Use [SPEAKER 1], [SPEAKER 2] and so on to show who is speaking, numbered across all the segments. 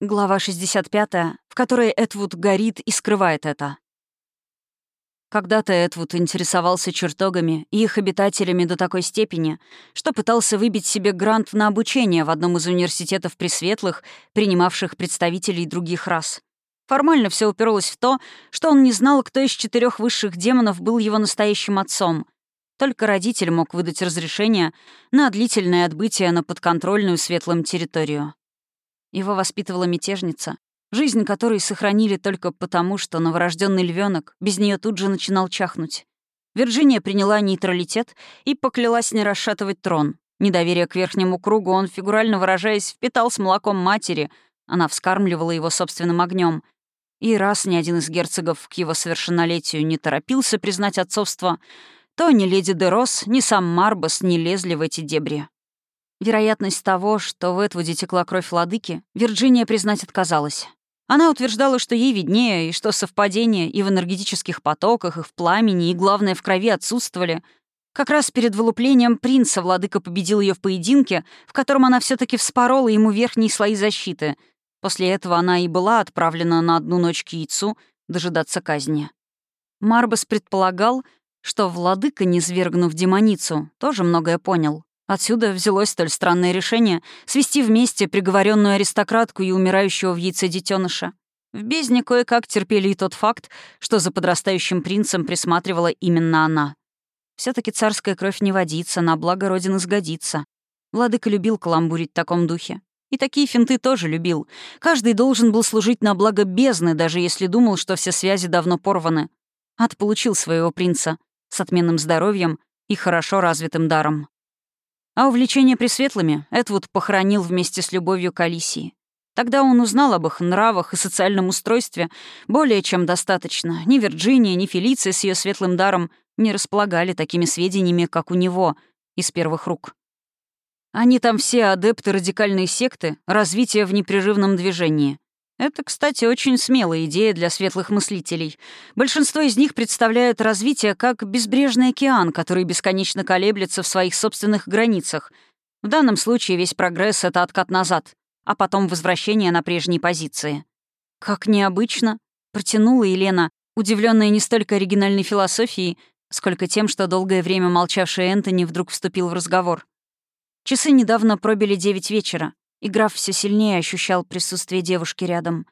[SPEAKER 1] Глава 65, в которой Эдвуд горит и скрывает это. Когда-то Эдвуд интересовался чертогами и их обитателями до такой степени, что пытался выбить себе грант на обучение в одном из университетов Пресветлых, принимавших представителей других рас. Формально все уперлось в то, что он не знал, кто из четырех высших демонов был его настоящим отцом. Только родитель мог выдать разрешение на длительное отбытие на подконтрольную светлым территорию. Его воспитывала мятежница, жизнь которой сохранили только потому, что новорожденный львенок без нее тут же начинал чахнуть. Вирджиния приняла нейтралитет и поклялась не расшатывать трон. Недоверие к верхнему кругу он, фигурально выражаясь, впитал с молоком матери, она вскармливала его собственным огнем. И раз ни один из герцогов к его совершеннолетию не торопился признать отцовство, то ни леди Дерос, ни сам Марбас не лезли в эти дебри. Вероятность того, что в Этвуде текла кровь владыки, Вирджиния признать отказалась. Она утверждала, что ей виднее, и что совпадения и в энергетических потоках, и в пламени, и, главное, в крови отсутствовали. Как раз перед вылуплением принца владыка победил ее в поединке, в котором она все таки вспорола ему верхние слои защиты. После этого она и была отправлена на одну ночь к яйцу дожидаться казни. Марбас предполагал, что владыка, низвергнув демоницу, тоже многое понял. Отсюда взялось столь странное решение свести вместе приговоренную аристократку и умирающего в яйце детеныша. В бездне кое-как терпели и тот факт, что за подрастающим принцем присматривала именно она. все таки царская кровь не водится, на благо Родины сгодится. Владыка любил каламбурить в таком духе. И такие финты тоже любил. Каждый должен был служить на благо бездны, даже если думал, что все связи давно порваны. Ад получил своего принца с отменным здоровьем и хорошо развитым даром. А увлечение пресветлыми Эдвуд похоронил вместе с любовью к Алисии. Тогда он узнал об их нравах и социальном устройстве более чем достаточно. Ни Вирджиния, ни Фелиция с ее светлым даром не располагали такими сведениями, как у него, из первых рук. Они там все адепты радикальной секты, развития в непрерывном движении. Это, кстати, очень смелая идея для светлых мыслителей. Большинство из них представляют развитие как безбрежный океан, который бесконечно колеблется в своих собственных границах. В данном случае весь прогресс — это откат назад, а потом возвращение на прежние позиции. «Как необычно», — протянула Елена, удивленная не столько оригинальной философией, сколько тем, что долгое время молчавший Энтони вдруг вступил в разговор. Часы недавно пробили девять вечера и граф все сильнее ощущал присутствие девушки рядом.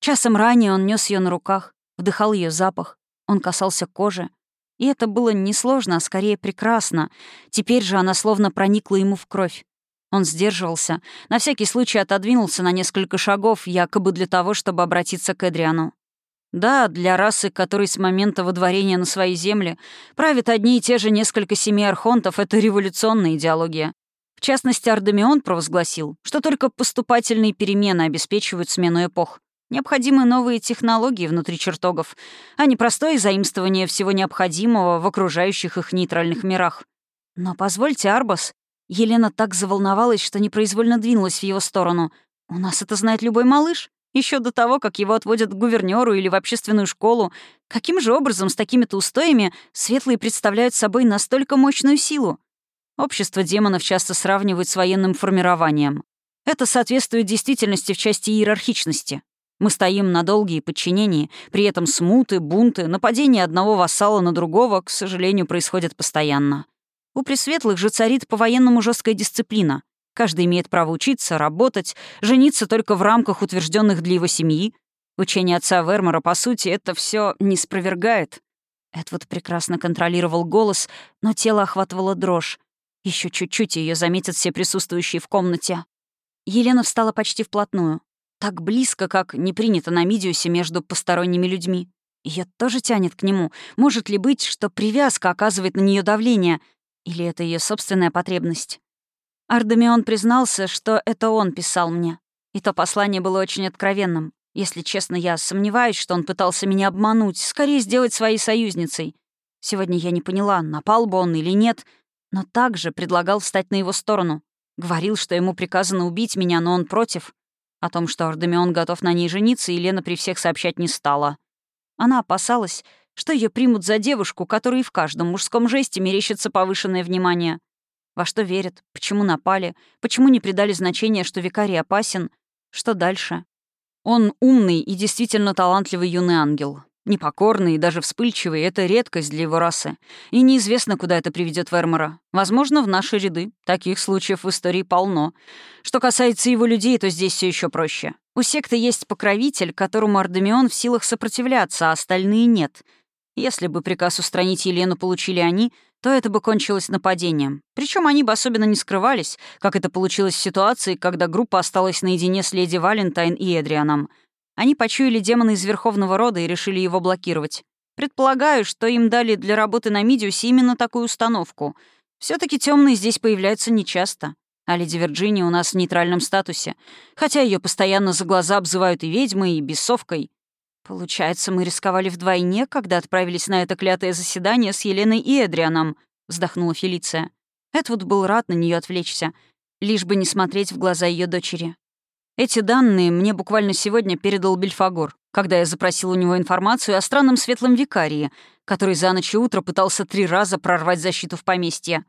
[SPEAKER 1] Часом ранее он нес ее на руках, вдыхал ее запах, он касался кожи. И это было несложно, а скорее прекрасно. Теперь же она словно проникла ему в кровь. Он сдерживался, на всякий случай отодвинулся на несколько шагов, якобы для того, чтобы обратиться к Эдриану. Да, для расы, которой с момента водворения на своей земле правят одни и те же несколько семей архонтов, это революционная идеология. В частности, Ардемион провозгласил, что только поступательные перемены обеспечивают смену эпох. Необходимы новые технологии внутри чертогов, а не простое заимствование всего необходимого в окружающих их нейтральных мирах. Но позвольте, Арбас. Елена так заволновалась, что непроизвольно двинулась в его сторону. У нас это знает любой малыш. Еще до того, как его отводят к гувернеру или в общественную школу. Каким же образом с такими-то устоями светлые представляют собой настолько мощную силу? Общество демонов часто сравнивают с военным формированием. Это соответствует действительности в части иерархичности. Мы стоим на долгие подчинения, при этом смуты, бунты, нападения одного вассала на другого, к сожалению, происходят постоянно. У пресветлых же царит по-военному жесткая дисциплина. Каждый имеет право учиться, работать, жениться только в рамках утвержденных для его семьи. Учение отца Вермора, по сути, это все не спровергает. Эдвард прекрасно контролировал голос, но тело охватывало дрожь. Еще чуть-чуть ее заметят все присутствующие в комнате. Елена встала почти вплотную. Так близко, как не принято на Мидиусе между посторонними людьми. Ее тоже тянет к нему. Может ли быть, что привязка оказывает на нее давление? Или это ее собственная потребность? Ардемион признался, что это он писал мне. И то послание было очень откровенным. Если честно, я сомневаюсь, что он пытался меня обмануть, скорее сделать своей союзницей. Сегодня я не поняла, напал бы он или нет — но также предлагал встать на его сторону. Говорил, что ему приказано убить меня, но он против. О том, что Ардемион готов на ней жениться, Елена при всех сообщать не стала. Она опасалась, что ее примут за девушку, которой в каждом мужском жесте мерещится повышенное внимание. Во что верят, почему напали, почему не придали значения, что викарий опасен, что дальше. Он умный и действительно талантливый юный ангел. Непокорный и даже вспыльчивый — это редкость для его расы. И неизвестно, куда это приведет Вермора. Возможно, в наши ряды. Таких случаев в истории полно. Что касается его людей, то здесь все еще проще. У секты есть покровитель, которому Ардемион в силах сопротивляться, а остальные нет. Если бы приказ устранить Елену получили они, то это бы кончилось нападением. Причем они бы особенно не скрывались, как это получилось в ситуации, когда группа осталась наедине с леди Валентайн и Эдрианом — они почуяли демона из Верховного Рода и решили его блокировать. Предполагаю, что им дали для работы на Мидиусе именно такую установку. все таки темные здесь появляются нечасто. А леди Вирджиния у нас в нейтральном статусе, хотя ее постоянно за глаза обзывают и ведьмой, и бесовкой. Получается, мы рисковали вдвойне, когда отправились на это клятое заседание с Еленой и Эдрианом, вздохнула Фелиция. Эдвуд был рад на нее отвлечься, лишь бы не смотреть в глаза ее дочери. Эти данные мне буквально сегодня передал Бельфагор, когда я запросил у него информацию о странном светлом викарии, который за ночь и утро пытался три раза прорвать защиту в поместье.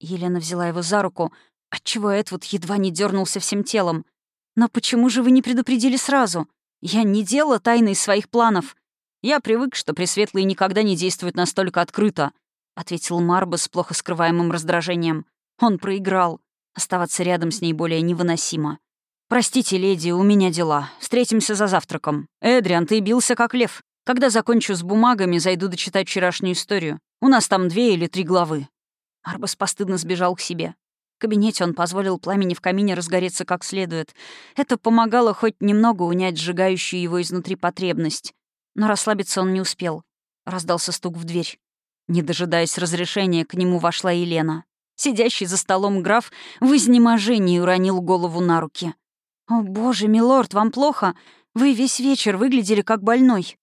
[SPEAKER 1] Елена взяла его за руку, отчего Эдвуд едва не дернулся всем телом. «Но почему же вы не предупредили сразу? Я не делала тайны из своих планов. Я привык, что Пресветлые никогда не действуют настолько открыто», — ответил Марба с плохо скрываемым раздражением. Он проиграл. Оставаться рядом с ней более невыносимо. «Простите, леди, у меня дела. Встретимся за завтраком. Эдриан, ты бился как лев. Когда закончу с бумагами, зайду дочитать вчерашнюю историю. У нас там две или три главы». Арбас постыдно сбежал к себе. В кабинете он позволил пламени в камине разгореться как следует. Это помогало хоть немного унять сжигающую его изнутри потребность. Но расслабиться он не успел. Раздался стук в дверь. Не дожидаясь разрешения, к нему вошла Елена. Сидящий за столом граф в изнеможении уронил голову на руки. «О, боже, милорд, вам плохо? Вы весь вечер выглядели как больной».